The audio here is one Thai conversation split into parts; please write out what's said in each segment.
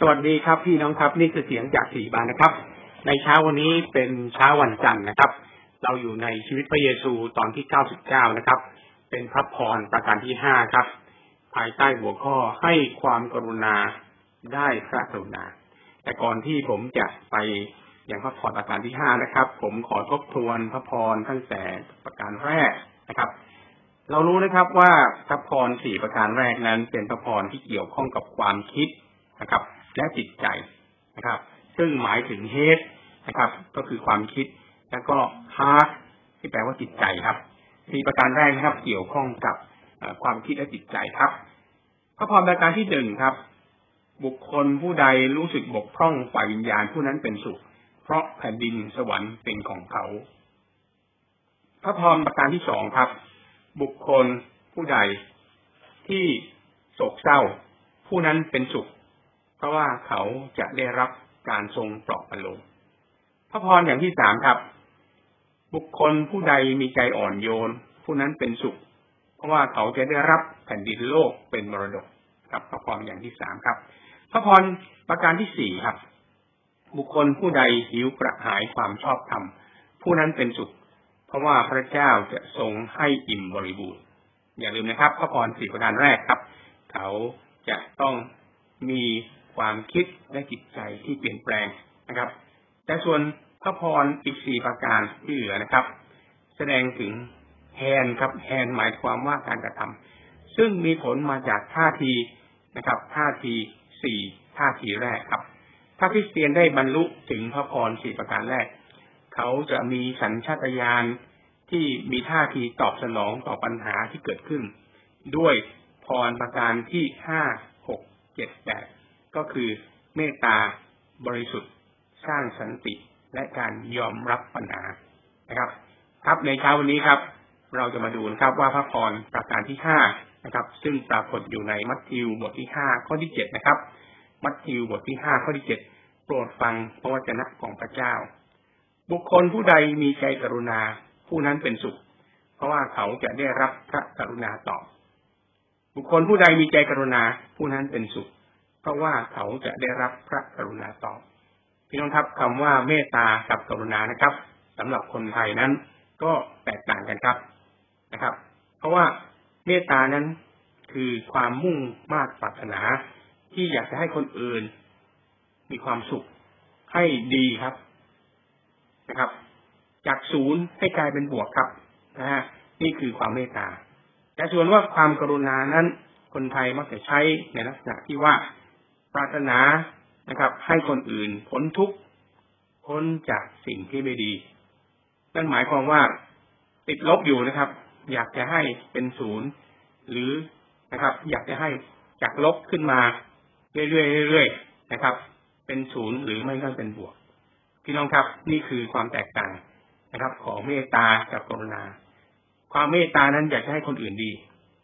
สวัสดีครับพี่น้องครับนี่คือเสียงจากสีบานนะครับ ในเช้าวันนี้เป็นเช้าวันจันทร์นะครับ เราอยู่ในชีวิตพระเยซูตอนที่เก้าสิบเก้านะครับ เป็นพระพรประการที่ห้าครับ ภายใต้หัวข้อให้ความกรุณาได้พระกรุณา แต่ก่อนที่ผมจะไปอย่างพระพรประการที่ห้านะครับ ผมขอทบทวนพระพรตั้งแต่ประการแรกนะครับ เรารู้นะครับว่าพระพรสี่ประการแรกนั้น เป็นพระพรที่เกี่ยวข้องกับความคิดนะครับ และจิตใจนะครับ ซึ่งหมายถึงเฮดนะครับ ก็คือความคิด แล้วก็ฮาร์ที่แปลว่าจิตใจครับสี่ประการแรกนะครับ เกี่ยวข้องกับความคิดและจิตใจครับพระพรประการที่หนึ่งครับ บุคคลผู้ใดรู้สึกบกพร่องฝ่ายวิญญาณผู้นั้นเป็นสุข เพราะแผ่นดินสวรรค์เป็นของเขาพระพรประการที่สองครับ บุคคลผู้ใดที่โศกเศร้า ผู้นั้นเป็นสุข ราะว่าเขาจะได้รับการทรงปลอบประโลมพระพรอย่างที่สามครับ บุคคลผู้ใดมีใจอ่อนโยน ผู้นั้นเป็นสุข เพราะว่าเขาจะได้รับแผ่นดินโลกเป็นมรดกครับพระพรอย่างที่สามครับ พระพรประการที่สี่ครับ บุคคลผู้ใดหิวกระหายความชอบธรรมผู้นั้นเป็นสุข เพราะว่าพระเจ้าจะทรงให้อิ่มบริบูรณ์อย่าลืมนะครับ พระพรสี่ประการแรกครับ เขาจะต้องมี ความคิดและจิตใจที่เปลี่ยนแปลงนะครับ แต่ส่วนพระพรอีกสี่ประการที่เหลือนะครับ แสดงถึงแฮนครับแฮนหมายความว่าการกระทำซึ่งมีผลมาจากท่าทีนะครับ ท่าทีสี่ท่าทีแรกครับ ถ้าคริสเตียนได้บรรลุถึงพระพรสี่ประการแรก เขาจะมีสัญชาตญาณที่มีท่าทีตอบสนองต่อปัญหาที่เกิดขึ้น ด้วยพรประการที่ห้าหกเจ็ดแปด ก็คือเมตตาบริสุทธิ์ สร้างสันติและการยอมรับปัญหานะครับ ครับในเช้าวันนี้ครับ เราจะมาดูนะครับว่าพระพรประการที่ห้านะครับ ซึ่งปรากฏอยู่ในมัทธิวบทที่ห้าข้อที่เจ็ดนะครับ มัทธิวบทที่ห้าข้อที่เจ็ดโปรดฟังพระวจนะของพระเจ้า บุคคลผู้ใดมีใจกรุณาผู้นั้นเป็นสุข เพราะว่าเขาจะได้รับพระกรุณาตอบ บุคคลผู้ใดมีใจกรุณาผู้นั้นเป็นสุข เพราะว่าเขาจะได้รับพระกรุณาตอบพี่น้องครับคำว่าเมตตากับกรุณานะครับสำหรับคนไทยนั้น ก็แตกต่างกันครับนะครับ เพราะว่าเมตตานั้นคือความมุ่งมา่ปรารถนา ที่อยากจะให้คนอื่น มีความสุขให้ดีครับนะครับ จากศูนย์ให้กลายเป็นบวกครับนะฮะนี่คือความเมตตาแต่ส่วนว่าความกรุณานั้น คนไทยมักจะใช้ในลักษณะที่ว่า ปรารถนานะครับ ให้คนอื่นพ้นทุกข์พ้นจากสิ่งที่ไม่ดี นั่นหมายความว่าติดลบอยู่นะครับ อยากจะให้เป็นศูนย์หรือนะครับ อยากจะให้จากลบขึ้นมาเรื่อยๆเรื่อยๆนะครับ เป็นศูนย์หรือไม่ก็เป็นบวก พี่น้องครับ นี่คือความแตกต่างนะครับ ของเมตตากับกรุณา ความเมตตานั้นอยากจะให้คนอื่นดี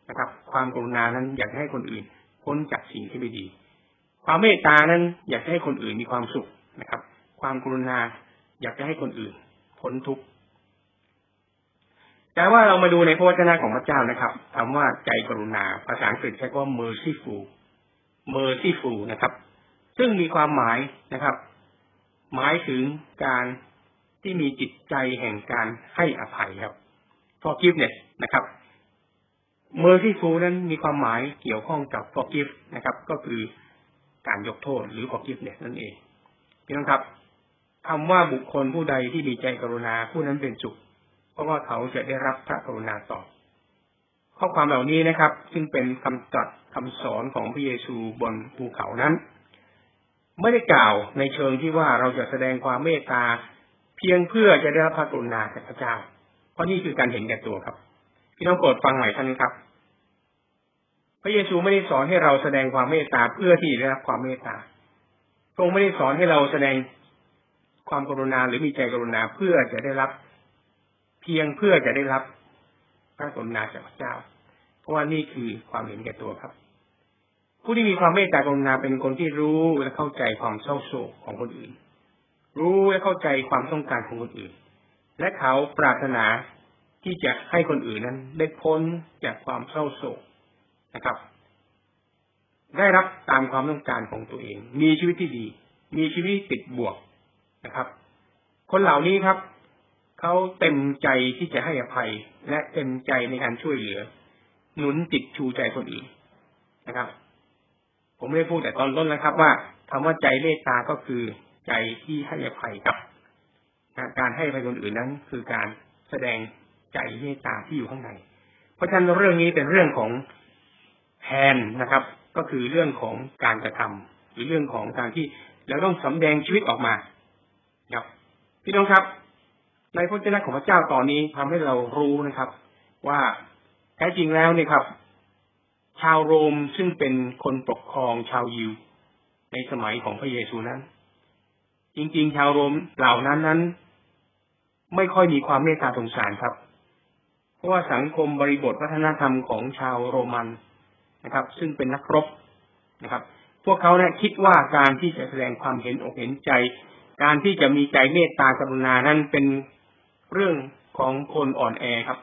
นะครับ ความกรุณานั้นอยากให้คนอื่นพ้นจากสิ่งที่ไม่ดี ความเมตตานั้นอยากให้คนอื่นมีความสุขนะครับ ความกรุณาอยากจะให้คนอื่นพ้นทุกข์แต่ว่าเรามาดูในพระวจนะของพระเจ้านะครับคำว่าใจกรุณา ภาษาอังกฤษใช้ว่า merciful merciful นะครับ ซึ่งมีความหมายนะครับ หมายถึงการที่มีจิตใจแห่งการให้อภัยครับ forgiveness นะครับ merciful นั้นมีความหมายเกี่ยวข้องกับ forgive นะครับ ก็คือ การยกโทษหรือ forgiveness นั่นเองพี่น้องครับคำว่าบุคคลผู้ใดที่มีใจกรุณาผู้นั้นเป็นสุข เพราะว่าเขาจะได้รับพระกรุณาตอบข้อความเหล่านี้นะครับ ซึ่งเป็นคำตรัสคำสอนของพระเยซูบนภูเขานั้น ไม่ได้กล่าวในเชิงที่ว่าเราจะแสดงความเมตตา เพียงเพื่อจะได้รับพระกรุณาจากพระเจ้า เพราะนี่คือการเห็นแก่ตัวครับ พี่น้องโปรดฟังใหม่ท่านครับ พระเยซูไม่ได้สอนให้เราแสดงความเมตตาเพื่อที่จะได้รับความเมตตาพระองค์ไม่ได้สอนให้เราแสดงความกรุณาหรือมีใจกรุณาเพื่อจะได้รับ เพียงเพื่อจะได้รับพระกรุณาจากพระเจ้า เพราะว่านี่คือความเห็นแก่ตัวครับ ผู้ที่มีความเมตตากรุณาเป็นคนที่รู้และเข้าใจความเศร้าโศกของคนอื่น รู้และเข้าใจความต้องการของคนอื่น และเขาปรารถนาที่จะให้คนอื่นนั้น ได้พ้นจากความเศร้าโศก นะครับ ได้รับตามความต้องการของตัวเอง มีชีวิตที่ดี มีชีวิตติดบวกนะครับ คนเหล่านี้ครับเขาเต็มใจที่จะให้อภัย และเต็มใจในการช่วยเหลือ หนุนจิตชูใจคนอื่นนะครับ ผมไม่ได้พูดแต่ตอนต้นนะครับ ว่าคำว่าใจเมตตาก็คือใจที่ให้อภัยครับการให้อภัยคนอื่นนั้น คือการแสดงใจเมตตาที่อยู่ข้างใน เพราะฉะนั้นเรื่องนี้เป็นเรื่องของ แทนนะครับ ก็คือเรื่องของการกระทำหรือเรื่องของการที่เราต้องสำแดงชีวิตออกมาครับ พี่น้องครับ ในพระเจ้าของพระเจ้าตอนนี้ทำให้เรารู้นะครับ ว่าแท้จริงแล้วเนี่ยครับ ชาวโรมซึ่งเป็นคนปกครองชาวยิว ในสมัยของพระเยซูนั้น จริง ๆ ชาวโรมเหล่านั้นนั้น ไม่ค่อยมีความเมตตาสงสารครับ เพราะว่าสังคมบริบทวัฒนธรรมของชาวโรมัน นะครับ ซึ่งเป็นนักรบนะครับ พวกเขาเนี่ยคิดว่าการที่จะแสดงความเห็นอกเห็นใจ การที่จะมีใจเมตตากรุณานั้นเป็นเรื่องของคนอ่อนแอครับ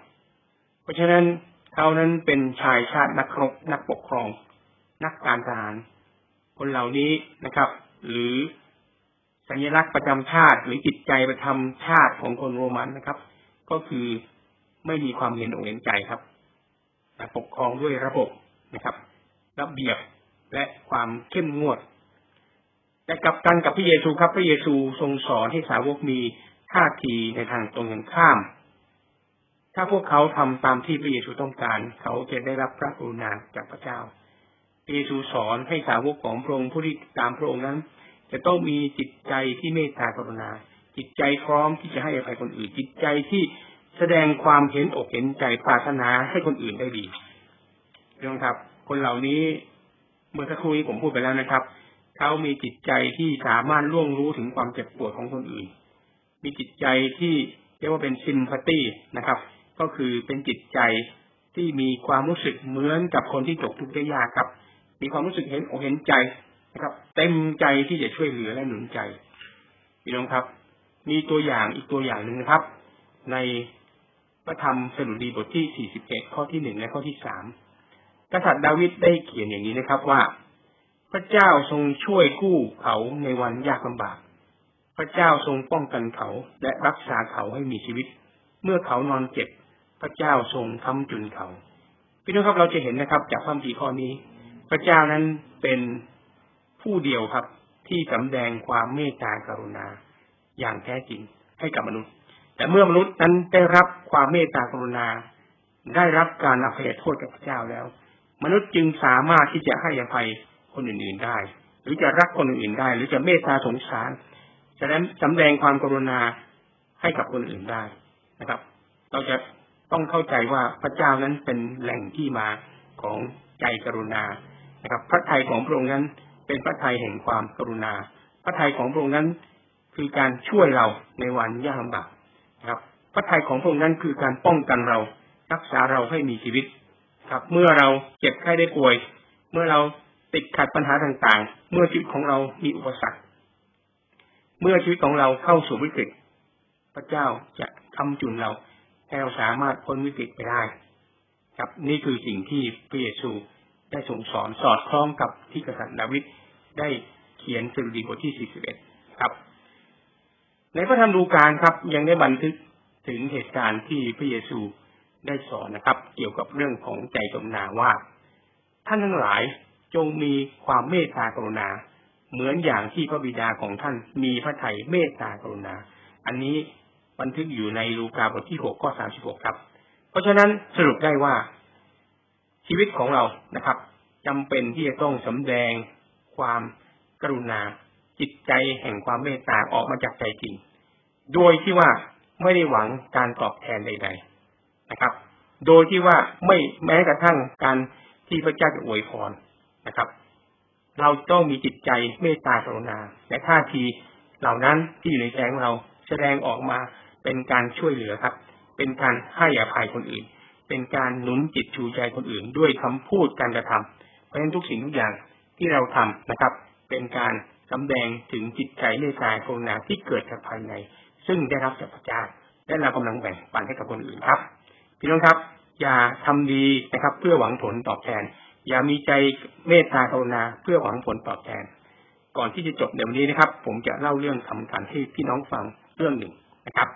เพราะฉะนั้นเขานั้นเป็นชายชาตินักรบนักปกครอง นักการทหาร คนเหล่านี้นะครับ หรือสัญลักษณ์ประจำชาติหรือจิตใจประจำชาติของคนโรมันนะครับ ก็คือไม่มีความเห็นอกเห็นใจครับปกครองด้วยระบบ นะครับ ระเบียบและความเข้มงวด แต่กับกันกับพระเยซูครับ พระเยซูทรงสอนให้สาวกมีท่าทีในทางตรงกันข้าม ถ้าพวกเขาทำตามที่พระเยซูต้องการ เขาจะได้รับพระกรุณาจากพระเจ้าเยซูสอนให้สาวกของพระองค์ผู้ที่ตามพระองค์นั้น จะต้องมีจิตใจที่เมตตากรุณา จิตใจพร้อมที่จะให้อภัยคนอื่น จิตใจที่แสดงความเห็นอกเห็นใจปรารถนาให้คนอื่นได้ดี เรื่องครับ คนเหล่านี้เมื่อสักครู่นี้ผมพูดไปแล้วนะครับเขามีจิตใจที่สามารถล่วงรู้ถึงความเจ็บปวดของคนอื่น มีจิตใจที่เรียกว่าเป็นซิมพัตตี้นะครับ ก็คือเป็นจิตใจที่มีความรู้สึกเหมือนกับคนที่ตกทุกข์ได้ยากครับ มีความรู้สึกเห็นอกเห็นใจนะครับ เต็มใจที่จะช่วยเหลือและหนุนใจพี่น้องครับ มีตัวอย่างอีกตัวอย่างหนึ่งนะครับ ในพระธรรมสดุดีบทที่ 41 ข้อที่หนึ่งและข้อที่สาม กษัตริย์ดาวิดได้เขียนอย่างนี้นะครับว่า พระเจ้าทรงช่วยกู้เขาในวันยากลำบาก พระเจ้าทรงป้องกันเขาและรักษาเขาให้มีชีวิต เมื่อเขานอนเจ็บ พระเจ้าทรงค้ำจุนเขาพี่น้องครับเราจะเห็นนะครับ จากความดีข้อนี้ พระเจ้านั้นเป็นผู้เดียวครับ ที่สำแดงความเมตตากรุณาอย่างแท้จริงให้กับมนุษย์ แต่เมื่อมนุษย์นั้นได้รับความเมตตากรุณา ได้รับการอภัยโทษกับพระเจ้าแล้ว นุษย์จึงสามารถที่จะให้อภัยคนอื่นๆได้ หรือจะรักคนอื่นๆได้ หรือจะเมตตาสงสารฉะนั้นสำแดงความกรุณาให้กับคนอื่นได้นะครับ เราจะต้องเข้าใจว่าพระเจ้านั้นเป็นแหล่งที่มาของใจกรุณานะครับ พระทัยของพระองค์นั้นเป็นพระทัยแห่งความกรุณา พระทัยของพระองค์นั้นคือการช่วยเราในวันยากลำบากนะครับ พระทัยของพระองค์นั้นคือการป้องกันเรารักษาเราให้มีชีวิต ครับเมื่อเราเจ็บไข้ได้ป่วย เมื่อเราติดขัดปัญหาต่างๆ เมื่อชีวิตของเรามีอุปสรรค เมื่อชีวิตของเราเข้าสู่วิกฤต พระเจ้าจะทำจุนเราให้เราสามารถพ้นวิกฤตไปได้ครับนี่คือสิ่งที่พระเยซูได้ส่งสอนสอดคล้องกับที่กษัตริย์ดาวิดได้เขียนสดุดีบทที่ 41 ครับ ในพระธรรมดูการครับยังได้บันทึกถึงเหตุการณ์ที่พระเยซู ได้สอนนะครับ เกี่ยวกับเรื่องของใจกรุณาว่า ท่านทั้งหลายจงมีความเมตตากรุณา เหมือนอย่างที่พระบิดาของท่านมีพระทัยเมตตากรุณา อันนี้บันทึกอยู่ในลูกาบทที่6ข้อ36ครับ เพราะฉะนั้นสรุปได้ว่าชีวิตของเรานะครับจำเป็นที่จะต้องสำแดงความกรุณา จิตใจแห่งความเมตตาออกมาจากใจจริง โดยที่ว่าไม่ได้หวังการตอบแทนใด ๆ นะครับ โดยที่ว่าไม่แม้กระทั่งการที่พระเจ้าจะอวยพรนะครับ เราต้องมีจิตใจเมตตากรุณาและท่าทีเหล่านั้นที่อยู่ในใจของเราแสดงออกมาเป็นการช่วยเหลือครับ เป็นการให้อภัยคนอื่น เป็นการหนุนจิตชูใจคนอื่น ด้วยคำพูดการกระทำเพราะฉะนั้นทุกสิ่งทุกอย่างที่เราทำนะครับ เป็นการสำแดงถึงจิตใจเมตตากรุณาที่เกิดจากภายใน ซึ่งได้รับจากพระเจ้าและเรากำลังแบ่งปันให้กับคนอื่นครับ พี่น้องครับ อย่าทำดีนะครับ เพื่อหวังผลตอบแทน อย่ามีใจเมตตากรุณาเพื่อหวังผลตอบแทน ก่อนที่จะจบในวันนี้นะครับ ผมจะเล่าเรื่องคำขันให้พี่น้องฟังเรื่องหนึ่งนะครับ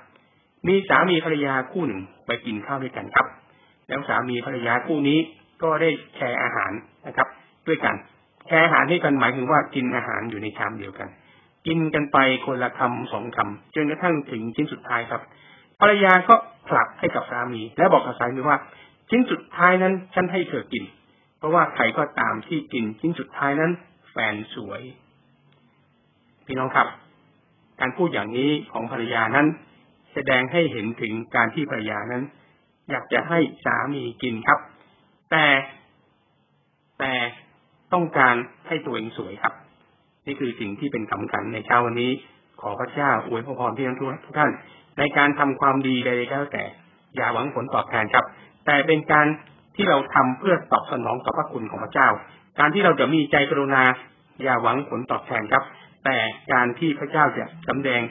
มีสามีภรรยาคู่หนึ่งไปกินข้าวด้วยกันครับ แล้วสามีภรรยาคู่นี้ก็ได้แชร์อาหารนะครับ ด้วยกัน แชร์อาหารด้วยกันหมายถึงว่ากินอาหารอยู่ในชามเดียวกัน กินกันไปคนละคำสองคำจนกระทั่งถึงชิ้นสุดท้ายครับ ภรรยาก็ ผลักให้กับสามี และบอกกับสามีว่าชิ้นสุดท้ายนั้น ฉันให้เธอกิน เพราะว่าใครก็ตามที่กินชิ้นสุดท้ายนั้น แฟนสวย พี่น้องครับ การพูดอย่างนี้ของภรรยานั้น แสดงให้เห็นถึงการที่ภรรยานั้น อยากจะให้สามีกินครับ แต่แต่ต้องการให้ตัวเองสวยครับ นี่คือสิ่งที่เป็นคำขันในเช้าวันนี้ ขอพระเจ้าอวยพรพี่น้องทุกท่าน ในการทำความดีใดๆก็แล้วแต่ อย่าหวังผลตอบแทนครับ แต่เป็นการที่เราทำเพื่อตอบสนองต่อพระคุณของพระเจ้า การที่เราจะมีใจกรุณา อย่าหวังผลตอบแทนครับ แต่การที่พระเจ้าจะสำแดง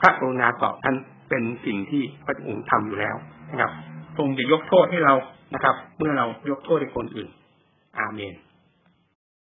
พระกรุณาต่อท่านเป็นสิ่งที่พระองค์ทำอยู่แล้วนะครับทรงจะยกโทษให้เรานะครับ เมื่อเรายกโทษให้คนอื่น อาเมน